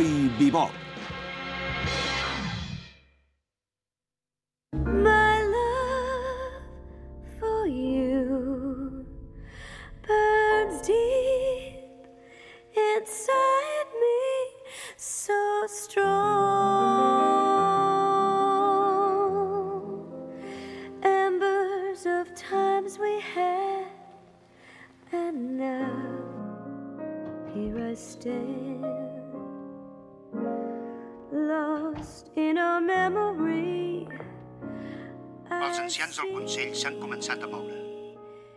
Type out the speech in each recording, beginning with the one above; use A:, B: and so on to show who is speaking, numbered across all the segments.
A: y Bebop.
B: Ancians del Consell s'han començat a moure.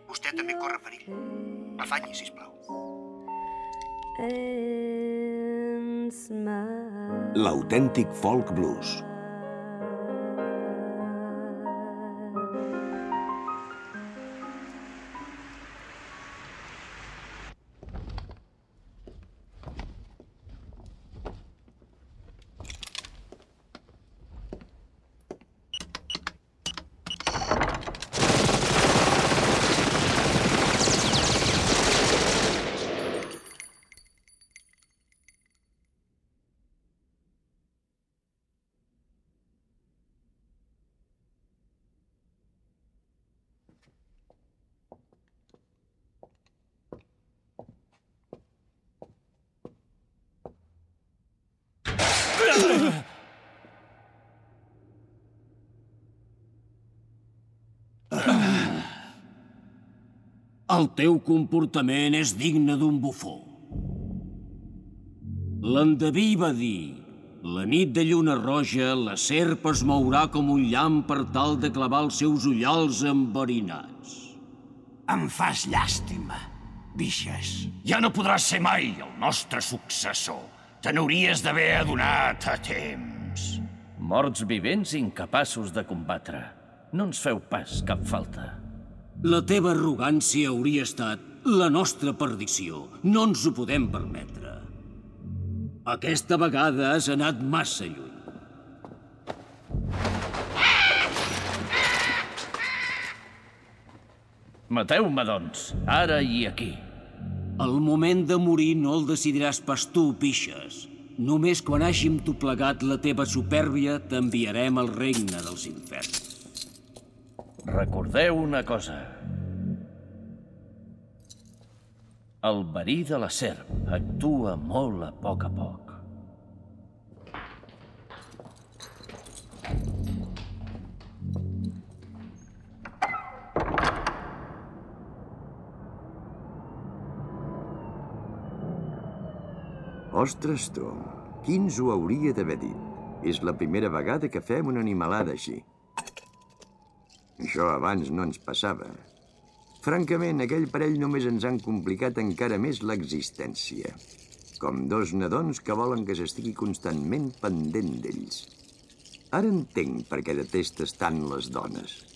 B: Vostè també corre perill. Afanyi, sisplau.
A: L'autèntic folk blues.
C: El teu comportament és digne d'un bufó. L'endeví va dir la nit de lluna roja la serp es mourà com un llamp per tal de clavar els seus ullals enverinats.
D: Em fas llàstima, Bixes. Ja no podràs ser mai el nostre successor. Te n'hauries d'haver adonat a temps.
E: Morts vivents incapaços de combatre. No ens feu pas cap falta.
C: La teva arrogància hauria estat la nostra perdició. No ens ho podem permetre. Aquesta vegada has anat massa lluny.
E: Mateu-me, doncs, ara i aquí.
C: El moment de morir no el decidiràs pas tu, pixes. Només quan hàgim doblegat la teva supèrbia t'enviarem al regne dels inferns.
E: Recordeu una cosa. El verí de la serp actua molt a poc a poc.
F: Ostres, tu, qui ens ho hauria d'haver dit? És la primera vegada que fem una animalada així. Això abans no ens passava. Francament, aquell parell només ens han complicat encara més l'existència. Com dos nadons que volen que s'estigui constantment pendent d'ells. Ara entenc per què detestes tant les dones.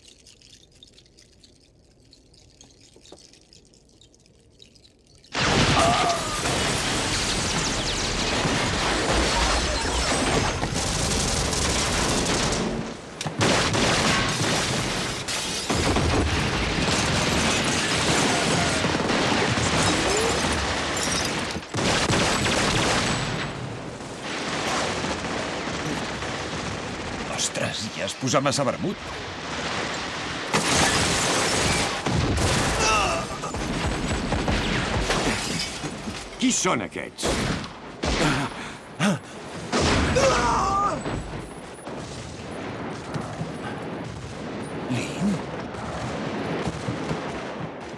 G: Ja es posa massa vermut.
F: Qui són aquests?
G: Lin?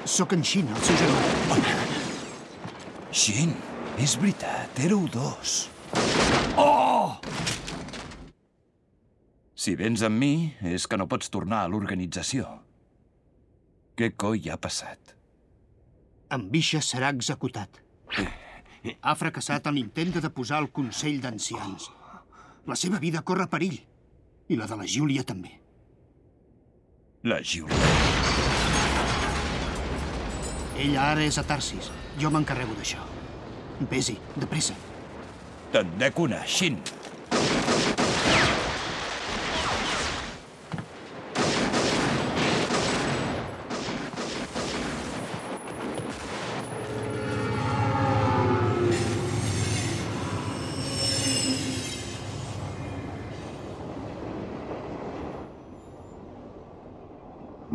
B: Sóc en Xin, el seu germà.
G: Xin, és veritat, éreu dos. Si vens amb mi, és que no pots tornar a l'organització. Què coi ha passat?
B: En Bisha serà executat. Ha fracassat en l'intent de deposar el Consell d'Ancians. La seva vida corre perill. I la de la Júlia també.
G: La Júlia.
B: Ella ara és a Tarsis. Jo m'encarrego d'això. Vés-hi, de pressa.
G: Te'n dec una, Xin.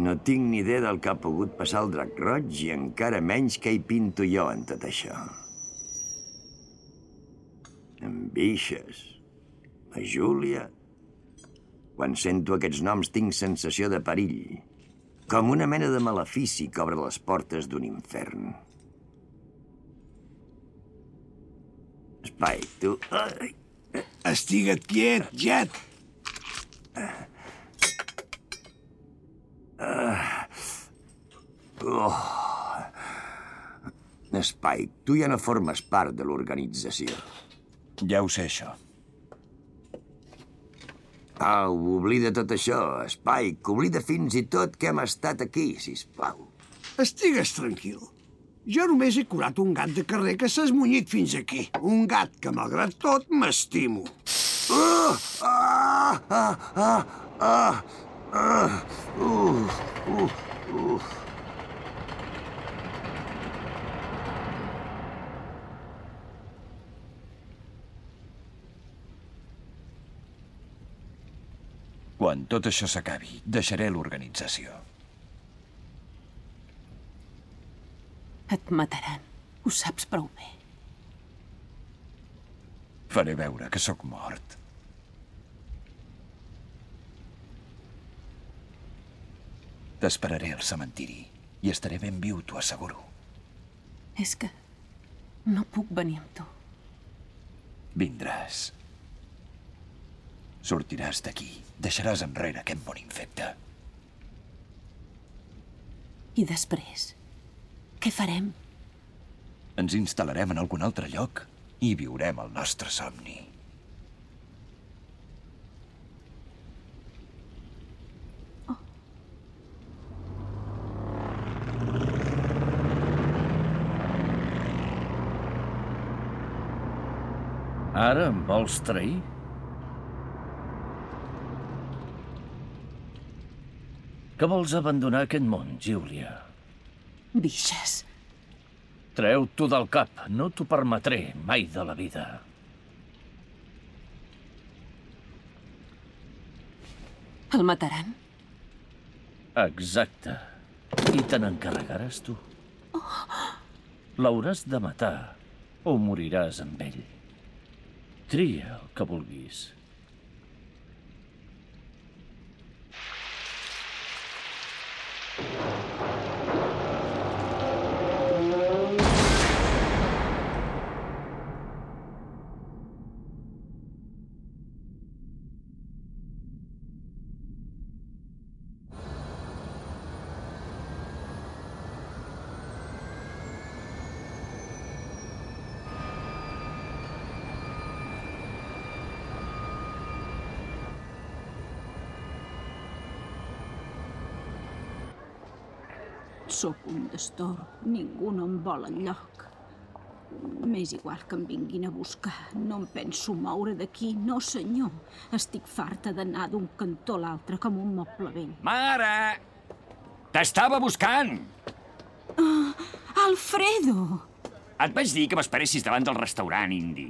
F: No del que ha pogut passar al drac roig i encara menys què hi pinto jo en tot això. En Bixes, la Júlia... Quan sento aquests noms tinc sensació de perill, com una mena de malefici que obre les portes d'un infern. Espai, tu... Ai,
H: Estigue't quiet, Jet.
F: Spike, tu ja no formes part de l'organització.
G: Ja ho sé, això.
F: Au, oblida tot això, Spike. Oblida fins i tot que hem estat aquí, sisplau.
H: Estigues tranquil. Jo només he curat un gat de carrer que s'ha esmunyit fins aquí. Un gat que, malgrat tot, m'estimo.
F: Ah! Ah! Ah! Ah! Ah! Ah! Uh! Uh! Uh!
G: Quan tot això s'acabi, deixaré l'organització.
I: Et mataran. Ho saps prou bé.
G: Faré veure que sóc mort. T'esperaré al cementiri i estaré ben viu, t'ho asseguro.
I: És que no puc venir amb tu.
G: Vindràs. Sortiràs d'aquí. Deixaràs enrere aquest món infecte.
I: I després, què farem?
G: Ens instal·larem en algun altre lloc i viurem el nostre somni.
E: Ara em vols trair? Que vols abandonar aquest món, Júlia?
I: Bixes.
E: Treu-t'ho del cap. No t'ho permetré mai de la vida.
I: El mataran?
E: Exacte. I te n'encarregaràs tu. L'hauràs de matar o moriràs amb ell. Tria el que vulguis.
J: Sóc un destorb. Ningú no em vol enlloc. M'és igual que em vinguin a buscar. No em penso moure d'aquí. No, senyor. Estic farta d'anar d'un cantó a l'altre com un moble vell.
G: Mare! T'estava buscant!
J: Alfredo!
G: Et vaig dir que m'esperessis davant del restaurant indi.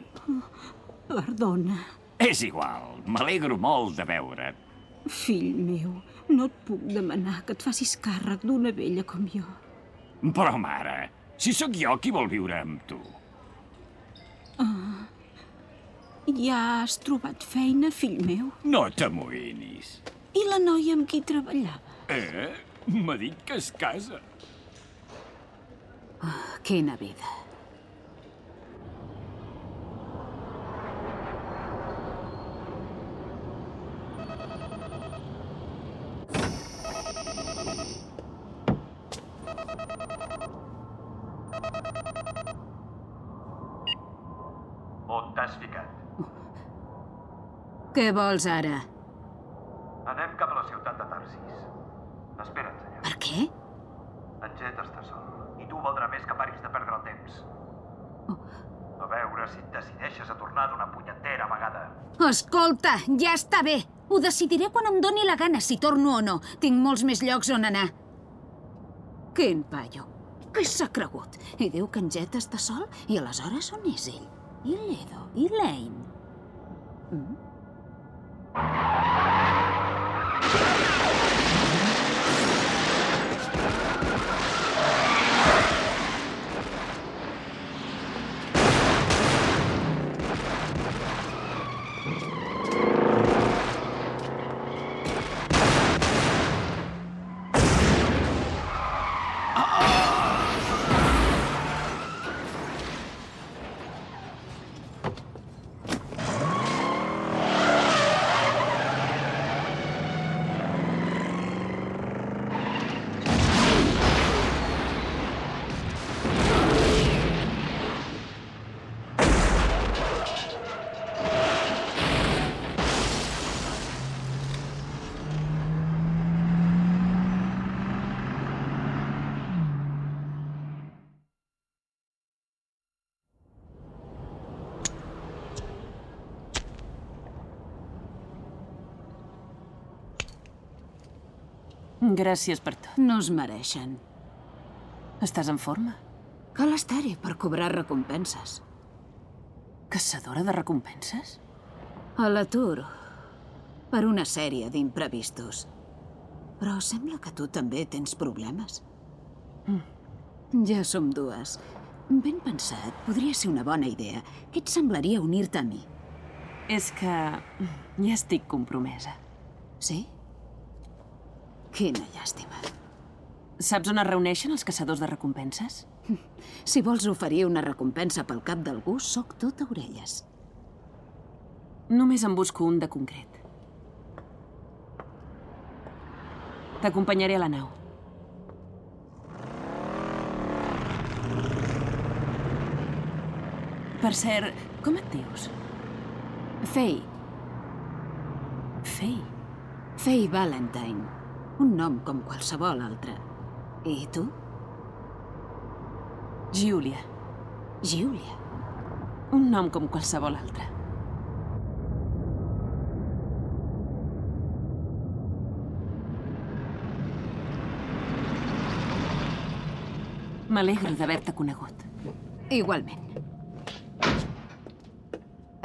J: Perdona.
D: És igual, m'alegro molt de veure't.
K: Fill meu, no et puc demanar que et facis càrrec d'una vella com jo.
D: Però, mare, si sóc jo qui vol viure amb tu.
K: Ah, ja has trobat feina, fill meu?
D: No t'amoïnis.
K: I la noia amb qui treballava?
D: Eh? M'ha dit que es casa.
I: Oh, quina vida.
L: On t'has ficat?
I: Què vols ara?
L: Anem cap a la ciutat de Tarsis. Espera't, senyor.
I: Per què?
L: En Jet està sol, i tu valdrà més que paris de perdre el temps. A veure si et decideixes a tornar d'una punyetera vegada.
I: Escolta, ja està bé. Ho decidiré quan em doni la gana si torno o no. Tinc molts més llocs on anar. Quin paio. Què s'ha cregut? I diu que en Jet està sol? I aleshores on és ell? I l'Edo? I l'Ain? Mm? Gràcies per tot.
K: No es mereixen.
I: Estàs en forma?
K: Cal estar-hi per cobrar recompenses.
I: Caçadora de recompenses?
K: A l'atur. Per una sèrie d'imprevistos. Però sembla que tu també tens problemes. Mm. Ja som dues. Ben pensat, podria ser una bona idea. Què et semblaria unir-te a mi?
I: És que ja estic compromesa.
K: Sí? Quina llàstima.
I: Saps on es reuneixen els caçadors de recompenses?
K: Si vols oferir una recompensa pel cap d'algú, sóc tot orelles.
I: Només en busco un de concret. T'acompanyaré a la nau. Per cert, com et dius?
K: Faye.
I: Faye?
K: Faye Valentine. Un nom com qualsevol altre. I tu?
I: Giulia.
K: Giulia?
I: Un nom com qualsevol altre. M'alegro d'haver-te conegut.
K: Igualment.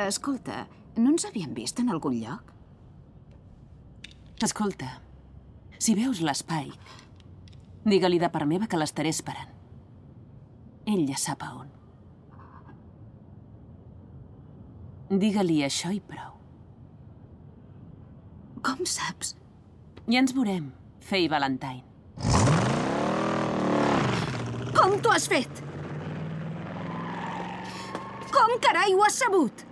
K: Escolta, no ens havíem vist en algun lloc?
I: Escolta, si veus l'espai, digue-li de part meva que l'estaré esperant. Ell ja sap a on. Digue-li això i prou.
K: Com saps?
I: Ja ens veurem, Faye Valentine.
K: Com t'ho has fet? Com carai ho has sabut?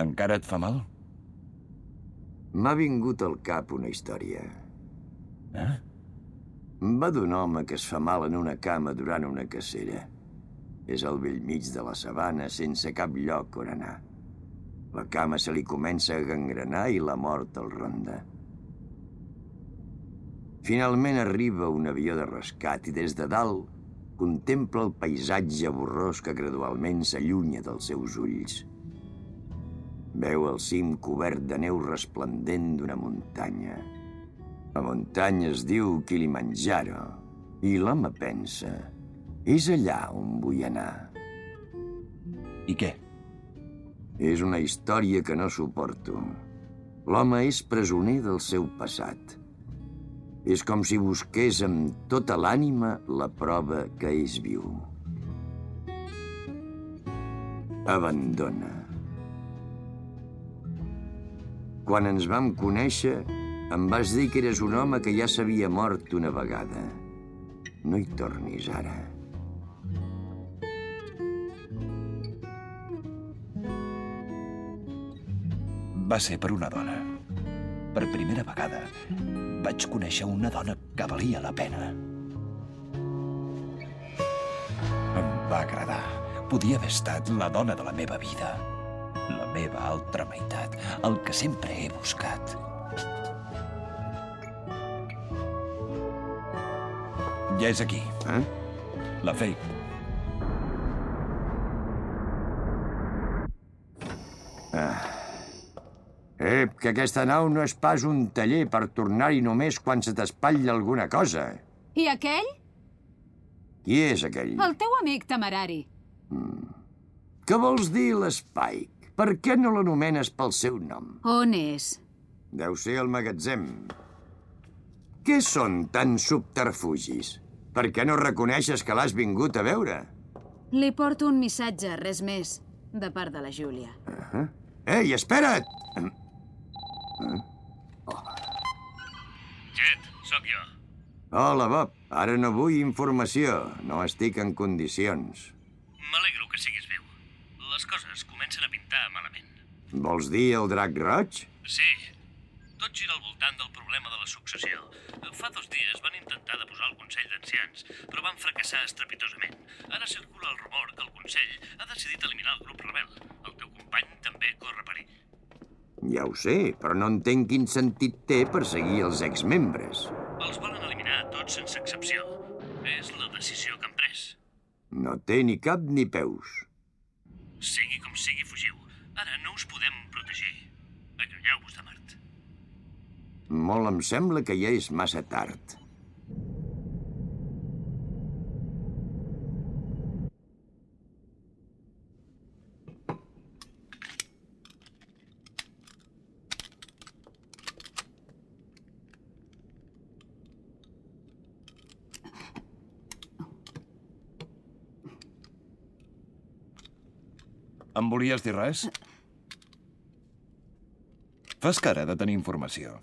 G: Encara et fa mal?
F: M'ha vingut al cap una història.
G: Eh?
F: Va d'un home que es fa mal en una cama durant una cacera. És al vell mig de la sabana, sense cap lloc on anar. La cama se li comença a gangrenar i la mort el ronda. Finalment arriba un avió de rescat i des de dalt contempla el paisatge borrós que gradualment s'allunya dels seus ulls. Veu el cim cobert de neu resplendent d'una muntanya. La muntanya es diu Kilimanjaro i l'home pensa és allà on vull anar.
G: I què?
F: És una història que no suporto. L'home és presoner del seu passat. És com si busqués amb tota l'ànima la prova que és viu. Abandona. Quan ens vam conèixer, em vas dir que eres un home que ja s'havia mort una vegada. No hi tornis ara.
G: Va ser per una dona. Per primera vegada vaig conèixer una dona que valia la pena. Em va agradar. Podia haver estat la dona de la meva vida. La meva altra meitat. El que sempre he buscat. Ja és aquí.
F: Eh?
G: La Fake.
F: Ah. Ep, que aquesta nau no és pas un taller per tornar-hi només quan se t'espatlla alguna cosa.
K: I aquell?
F: Qui és aquell?
K: El teu amic temerari.
F: Què vols dir, l'Spike? Per què no l'anomenes pel seu nom?
K: On és?
F: Deu ser el magatzem. Què són tants subterfugis? Per què no reconeixes que l'has vingut a veure?
K: Li porto un missatge, res més, de part de la Júlia.
F: Uh -huh. Ei, espera't!
E: Jet, sóc jo.
F: Hola, Bob. Ara no vull informació. No estic en condicions.
E: M'alegro que siguis viu. Les coses comencen a pintar malament.
F: Vols dir el drac roig?
E: Sí. Tot gira al voltant del problema de la successió. Fa dos dies van intentar de posar el Consell d'Ancians, però van fracassar estrepitosament. Ara circula el rumor que el Consell ha decidit eliminar el grup rebel. El teu company també corre perill.
F: Ja ho sé, però no entenc quin sentit té perseguir els exmembres.
E: Els volen eliminar tots sense excepció. És la decisió que han pres.
F: No té ni cap ni peus. Molt em sembla que ja és massa tard.
G: Em volies dir res? Fas cara de tenir informació.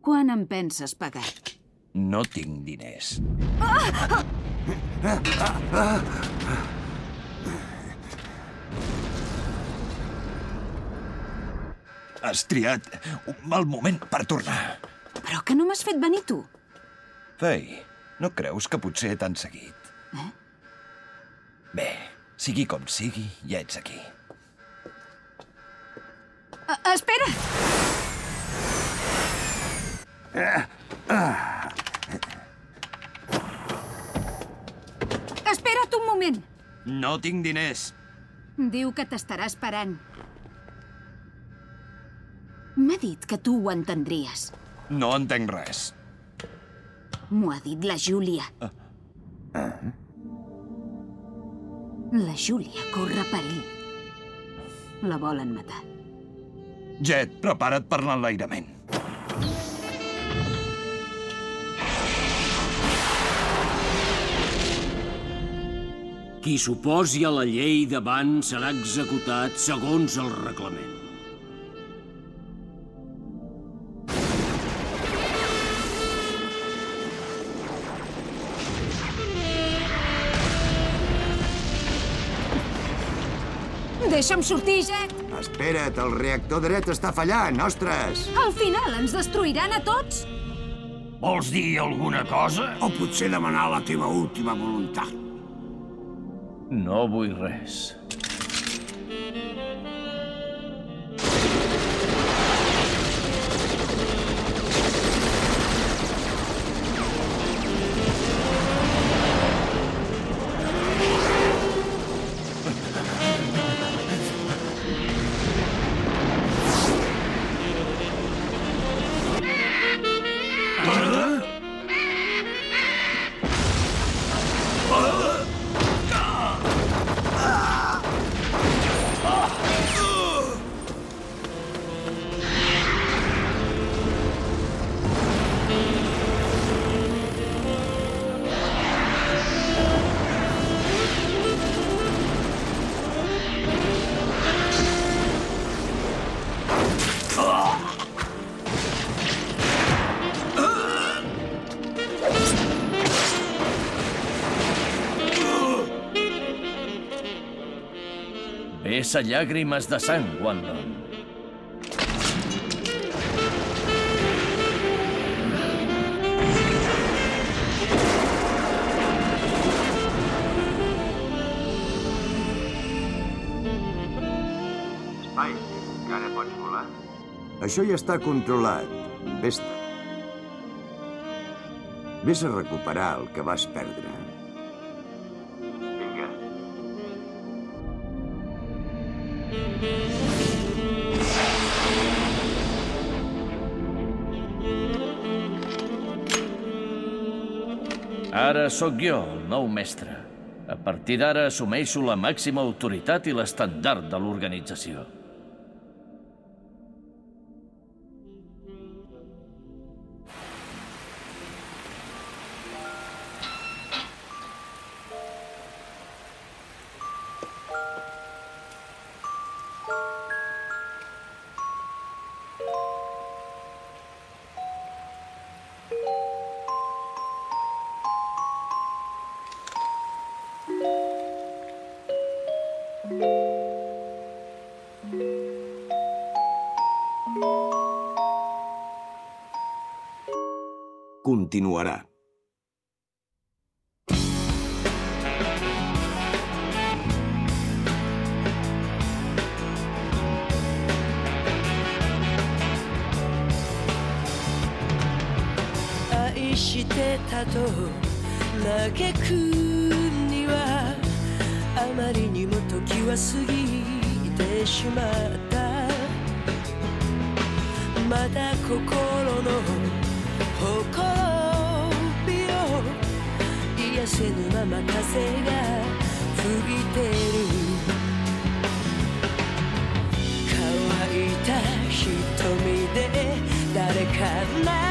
K: Quan em penses pagar?
G: No tinc diners. Has triat un mal moment per tornar.
K: Però que no m'has fet venir tu?
G: Fei, no creus que potser t'han seguit?
K: Eh?
G: Bé, sigui com sigui, ja ets aquí.
K: Uh, espera! Espera't un moment.
G: No tinc diners.
K: Diu que t'estarà esperant. M'ha dit que tu ho entendries.
G: No entenc res.
K: M'ho ha dit la Júlia.
F: Ah.
K: La Júlia corre perill. La volen matar.
G: Jet, prepara't per l'enlairament.
C: Qui s'oposi a la llei davant serà executat segons el reglament.
K: Deixa'm sortir, Jet!
F: Espera't, el reactor dret està fallant, ostres!
K: Al final ens destruiran a tots!
D: Vols dir alguna cosa?
H: O potser demanar la teva última voluntat.
M: No vull res.
E: Vessa llàgrimes de sang, Wandon.
L: Espai, que ara pots volar.
F: Això ja està controlat. Vés-te. Vés a recuperar el que vas perdre.
E: Ara sóc jo, el nou mestre. A partir d'ara assumeixo la màxima autoritat i l'estandard de l'organització.
N: Continuará. because now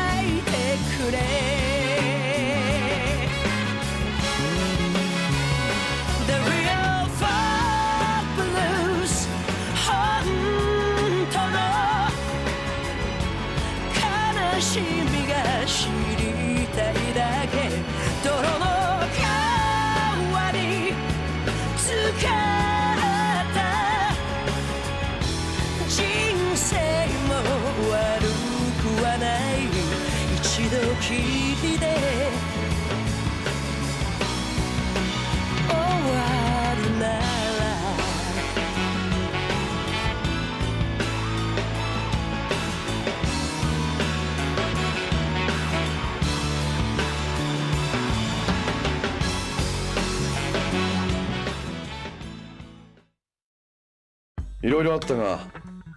N: い
O: ろいろあったが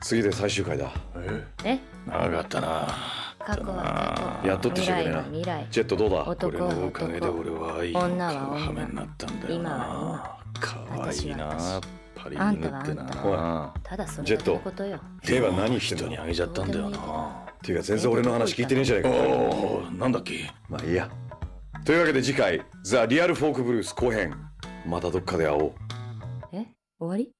O: 次で最終回だ。
P: え？
O: 長かったな。
P: 過去は過去。
O: やっとってしょうがね。えな
P: 未来は未来。
O: ジェットどうだ？
P: 男は
O: これのおかげで俺は愛の
P: 女は女。
O: 羽目になったんだよ
P: 今は
O: な可愛いな。パリ
P: あん
O: 犬って
P: たはあんた
O: な。
P: ただそれだ
O: ジェット。
P: けのことよ。
O: 手は何人にあげちゃったんだよな。ていうか全然俺の話聞いてねえじゃねえか。おおなんだっけ？まあいいや。というわけで次回「ザ・リアル・フォーク・ブルース」後編。またどっかで会おう。
P: え？終わり？